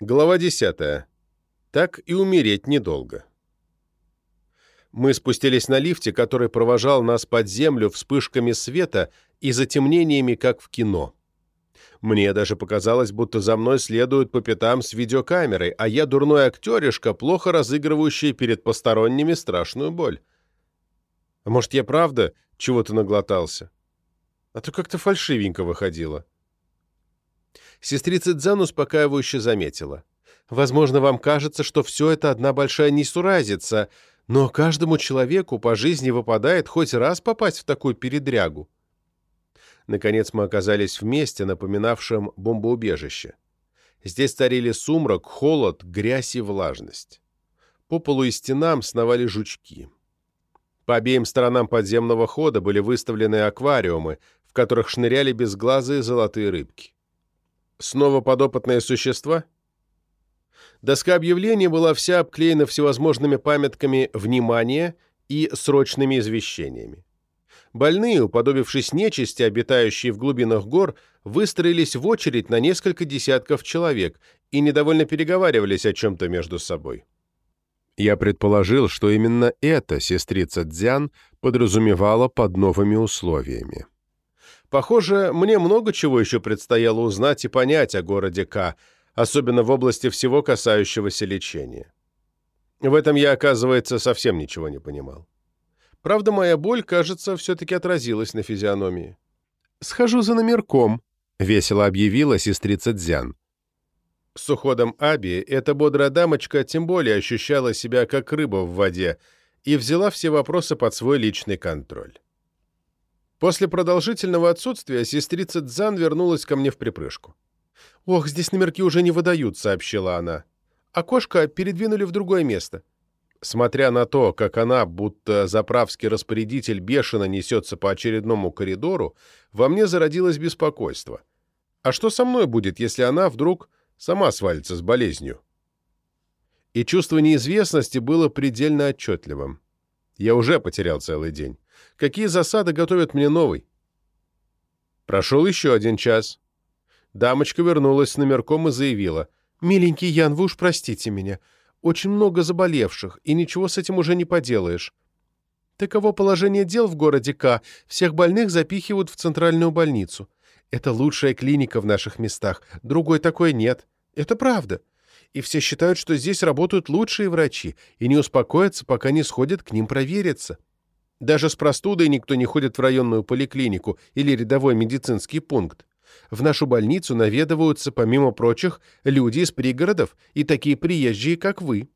Глава 10. Так и умереть недолго. Мы спустились на лифте, который провожал нас под землю вспышками света и затемнениями, как в кино. Мне даже показалось, будто за мной следуют по пятам с видеокамерой, а я дурной актеришка, плохо разыгрывающий перед посторонними страшную боль. А может, я правда чего-то наглотался? А то как-то фальшивенько выходило. Сестрица Дзен успокаивающе заметила. «Возможно, вам кажется, что все это одна большая несуразица, но каждому человеку по жизни выпадает хоть раз попасть в такую передрягу». Наконец мы оказались в месте, напоминавшем бомбоубежище. Здесь царили сумрак, холод, грязь и влажность. По полу и стенам сновали жучки. По обеим сторонам подземного хода были выставлены аквариумы, в которых шныряли безглазые золотые рыбки. Снова подопытные существа? Доска объявлений была вся обклеена всевозможными памятками «Внимание» и срочными извещениями. Больные, уподобившись нечисти, обитающие в глубинах гор, выстроились в очередь на несколько десятков человек и недовольно переговаривались о чем-то между собой. Я предположил, что именно это сестрица Дзян подразумевала под новыми условиями. Похоже, мне много чего еще предстояло узнать и понять о городе К, особенно в области всего касающегося лечения. В этом я, оказывается, совсем ничего не понимал. Правда, моя боль, кажется, все-таки отразилась на физиономии. «Схожу за номерком», — весело объявила сестрица Дзян. С уходом Аби эта бодрая дамочка тем более ощущала себя как рыба в воде и взяла все вопросы под свой личный контроль. После продолжительного отсутствия сестрица Дзан вернулась ко мне в припрыжку. «Ох, здесь номерки уже не выдают», — сообщила она. «Окошко передвинули в другое место». Смотря на то, как она, будто заправский распорядитель, бешено несется по очередному коридору, во мне зародилось беспокойство. А что со мной будет, если она вдруг сама свалится с болезнью? И чувство неизвестности было предельно отчетливым. Я уже потерял целый день. Какие засады готовят мне новый? Прошел еще один час. Дамочка вернулась с номерком и заявила. «Миленький Ян, вы уж простите меня. Очень много заболевших, и ничего с этим уже не поделаешь. Таково положение дел в городе К. Всех больных запихивают в центральную больницу. Это лучшая клиника в наших местах. Другой такой нет. Это правда. И все считают, что здесь работают лучшие врачи, и не успокоятся, пока не сходят к ним провериться. Даже с простудой никто не ходит в районную поликлинику или рядовой медицинский пункт. В нашу больницу наведываются, помимо прочих, люди из пригородов и такие приезжие, как вы.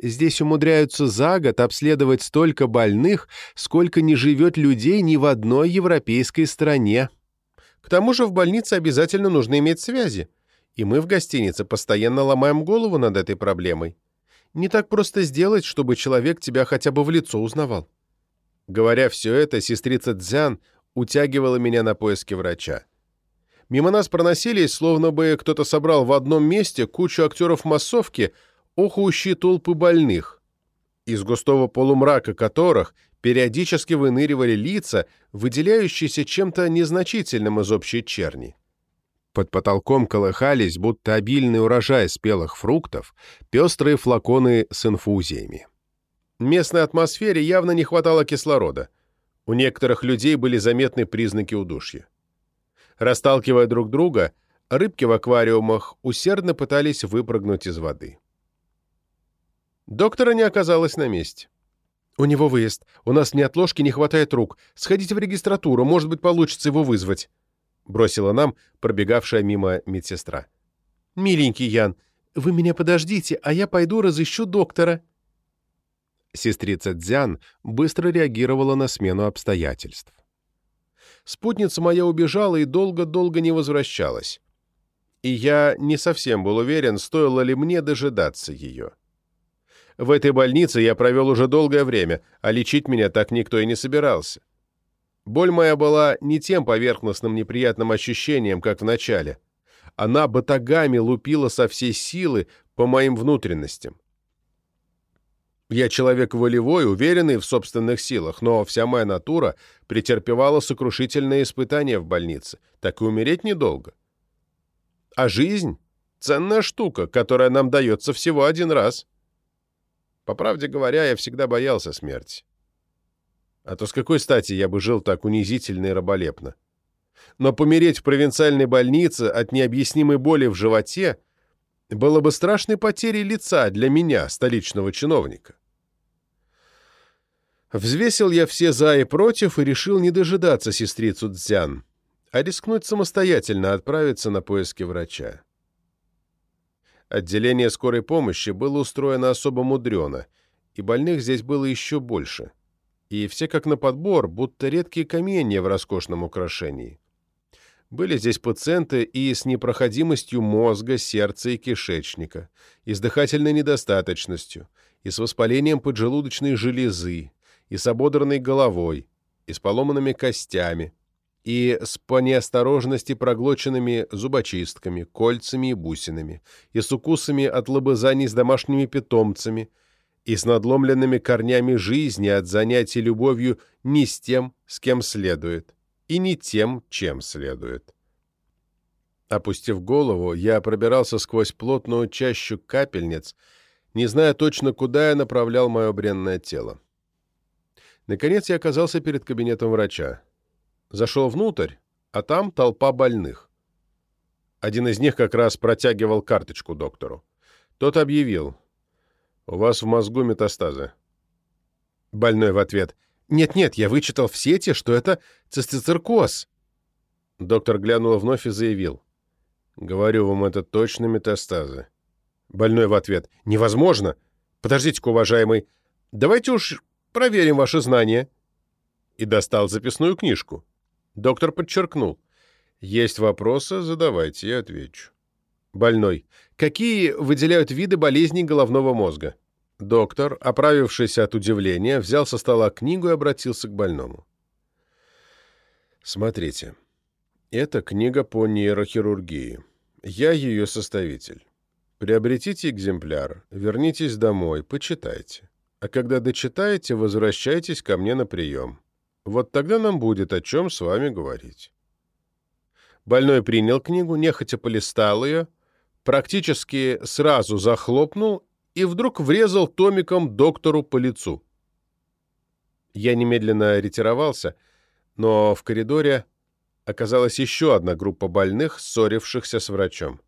Здесь умудряются за год обследовать столько больных, сколько не живет людей ни в одной европейской стране. К тому же в больнице обязательно нужно иметь связи. И мы в гостинице постоянно ломаем голову над этой проблемой. Не так просто сделать, чтобы человек тебя хотя бы в лицо узнавал. Говоря все это, сестрица Дзян утягивала меня на поиски врача. Мимо нас проносились, словно бы кто-то собрал в одном месте кучу актеров массовки, охующие толпы больных, из густого полумрака которых периодически выныривали лица, выделяющиеся чем-то незначительным из общей черни. Под потолком колыхались, будто обильный урожай спелых фруктов, пестрые флаконы с инфузиями. Местной атмосфере явно не хватало кислорода. У некоторых людей были заметны признаки удушья. Расталкивая друг друга, рыбки в аквариумах усердно пытались выпрыгнуть из воды. Доктора не оказалось на месте. «У него выезд. У нас ни отложки не хватает рук. Сходите в регистратуру, может быть, получится его вызвать», — бросила нам пробегавшая мимо медсестра. «Миленький Ян, вы меня подождите, а я пойду разыщу доктора», Сестрица Дзян быстро реагировала на смену обстоятельств. Спутница моя убежала и долго-долго не возвращалась. И я не совсем был уверен, стоило ли мне дожидаться ее. В этой больнице я провел уже долгое время, а лечить меня так никто и не собирался. Боль моя была не тем поверхностным неприятным ощущением, как в начале. Она батагами лупила со всей силы по моим внутренностям. Я человек волевой, уверенный в собственных силах, но вся моя натура претерпевала сокрушительные испытания в больнице, так и умереть недолго. А жизнь Ценная штука, которая нам дается всего один раз. По правде говоря, я всегда боялся смерти. А то с какой стати я бы жил так унизительно и раболепно? Но помереть в провинциальной больнице от необъяснимой боли в животе было бы страшной потерей лица для меня, столичного чиновника. Взвесил я все «за» и «против» и решил не дожидаться сестрицу Цзян, а рискнуть самостоятельно отправиться на поиски врача. Отделение скорой помощи было устроено особо мудрено, и больных здесь было еще больше. И все как на подбор, будто редкие каменья в роскошном украшении. Были здесь пациенты и с непроходимостью мозга, сердца и кишечника, и с дыхательной недостаточностью, и с воспалением поджелудочной железы, и с ободранной головой, и с поломанными костями, и с по неосторожности проглоченными зубочистками, кольцами и бусинами, и с укусами от лобызаний с домашними питомцами, и с надломленными корнями жизни от занятий любовью не с тем, с кем следует, и не тем, чем следует. Опустив голову, я пробирался сквозь плотную чащу капельниц, не зная точно, куда я направлял мое бренное тело. Наконец я оказался перед кабинетом врача. Зашел внутрь, а там толпа больных. Один из них как раз протягивал карточку доктору. Тот объявил. «У вас в мозгу метастазы». Больной в ответ. «Нет-нет, я вычитал в сети, что это цистицеркоз». Доктор глянул вновь и заявил. «Говорю вам, это точно метастазы». Больной в ответ. «Невозможно! Подождите-ка, уважаемый, давайте уж проверим ваши знания». И достал записную книжку. Доктор подчеркнул. «Есть вопросы? Задавайте, я отвечу». Больной. Какие выделяют виды болезней головного мозга? Доктор, оправившись от удивления, взял со стола книгу и обратился к больному. Смотрите. Это книга по нейрохирургии. Я ее составитель. Приобретите экземпляр, вернитесь домой, почитайте. А когда дочитаете, возвращайтесь ко мне на прием. Вот тогда нам будет о чем с вами говорить. Больной принял книгу, нехотя полистал ее, практически сразу захлопнул и вдруг врезал томиком доктору по лицу. Я немедленно ретировался, но в коридоре оказалась еще одна группа больных, ссорившихся с врачом.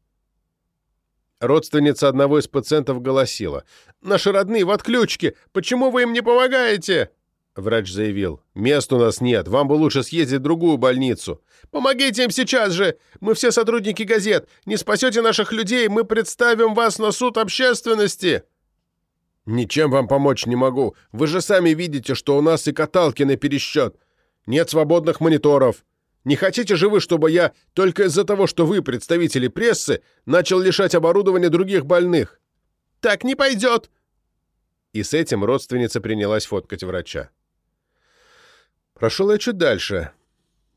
Родственница одного из пациентов голосила. «Наши родные в отключке! Почему вы им не помогаете?» Врач заявил. «Мест у нас нет. Вам бы лучше съездить в другую больницу». «Помогите им сейчас же! Мы все сотрудники газет. Не спасете наших людей, мы представим вас на суд общественности!» «Ничем вам помочь не могу. Вы же сами видите, что у нас и каталки на пересчет. Нет свободных мониторов. Не хотите же вы, чтобы я, только из-за того, что вы, представители прессы, начал лишать оборудования других больных?» «Так не пойдет!» И с этим родственница принялась фоткать врача. Прошел я чуть дальше.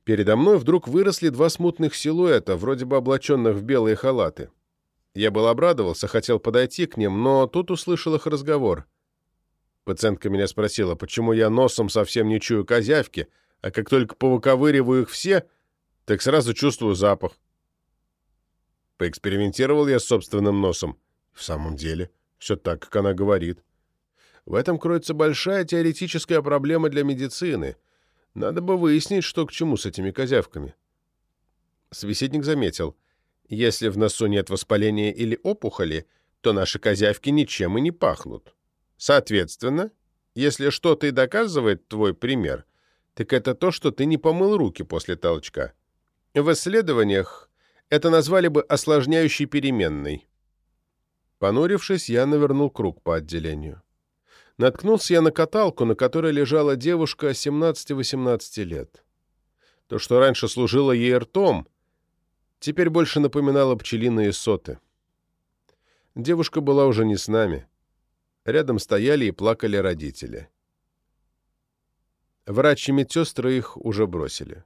Передо мной вдруг выросли два смутных силуэта, вроде бы облаченных в белые халаты. Я был обрадовался, хотел подойти к ним, но тут услышал их разговор. Пациентка меня спросила, почему я носом совсем не чую козявки, а как только повыковыриваю их все, так сразу чувствую запах. Поэкспериментировал я с собственным носом. В самом деле, все так, как она говорит. В этом кроется большая теоретическая проблема для медицины — надо бы выяснить, что к чему с этими козявками. Собеседник заметил. Если в носу нет воспаления или опухоли, то наши козявки ничем и не пахнут. Соответственно, если что-то и доказывает твой пример, так это то, что ты не помыл руки после толчка. В исследованиях это назвали бы осложняющей переменной. Понурившись, я навернул круг по отделению. Наткнулся я на каталку, на которой лежала девушка 17-18 лет. То, что раньше служило ей ртом, теперь больше напоминало пчелиные соты. Девушка была уже не с нами. Рядом стояли и плакали родители. Врач и медсестры их уже бросили.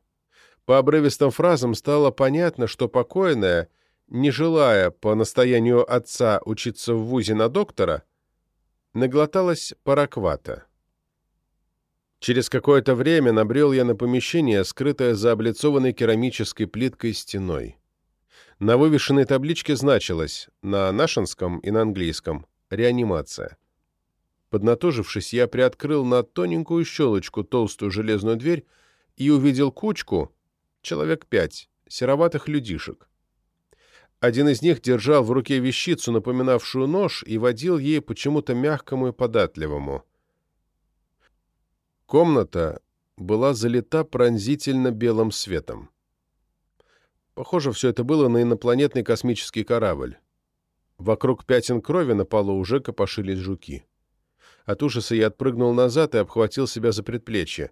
По обрывистым фразам стало понятно, что покойная, не желая по настоянию отца учиться в ВУЗе на доктора, наглоталась параквата. Через какое-то время набрел я на помещение, скрытое за облицованной керамической плиткой стеной. На вывешенной табличке значилось на нашинском и на английском «Реанимация». Поднатужившись, я приоткрыл на тоненькую щелочку толстую железную дверь и увидел кучку, человек пять, сероватых людишек. Один из них держал в руке вещицу, напоминавшую нож, и водил ей почему-то мягкому и податливому. Комната была залита пронзительно белым светом. Похоже, все это было на инопланетный космический корабль. Вокруг пятен крови на полу уже копошились жуки. От ужаса я отпрыгнул назад и обхватил себя за предплечье.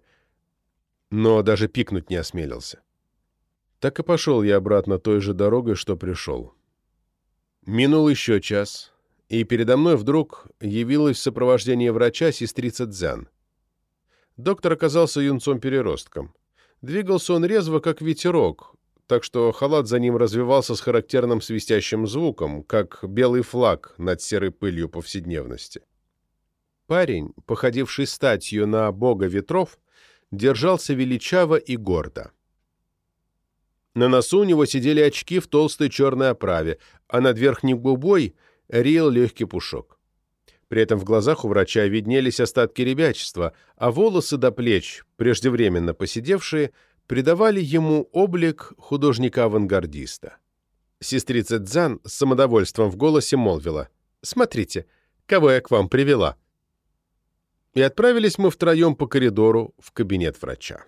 Но даже пикнуть не осмелился. Так и пошел я обратно той же дорогой, что пришел. Минул еще час, и передо мной вдруг явилась в сопровождении врача сестрица Дзян. Доктор оказался юнцом-переростком. Двигался он резво, как ветерок, так что халат за ним развивался с характерным свистящим звуком, как белый флаг над серой пылью повседневности. Парень, походивший статью на бога ветров, держался величаво и гордо. На носу у него сидели очки в толстой черной оправе, а над верхней губой рил легкий пушок. При этом в глазах у врача виднелись остатки ребячества, а волосы до плеч, преждевременно поседевшие, придавали ему облик художника-авангардиста. Сестрица Дзан с самодовольством в голосе молвила «Смотрите, кого я к вам привела». И отправились мы втроем по коридору в кабинет врача.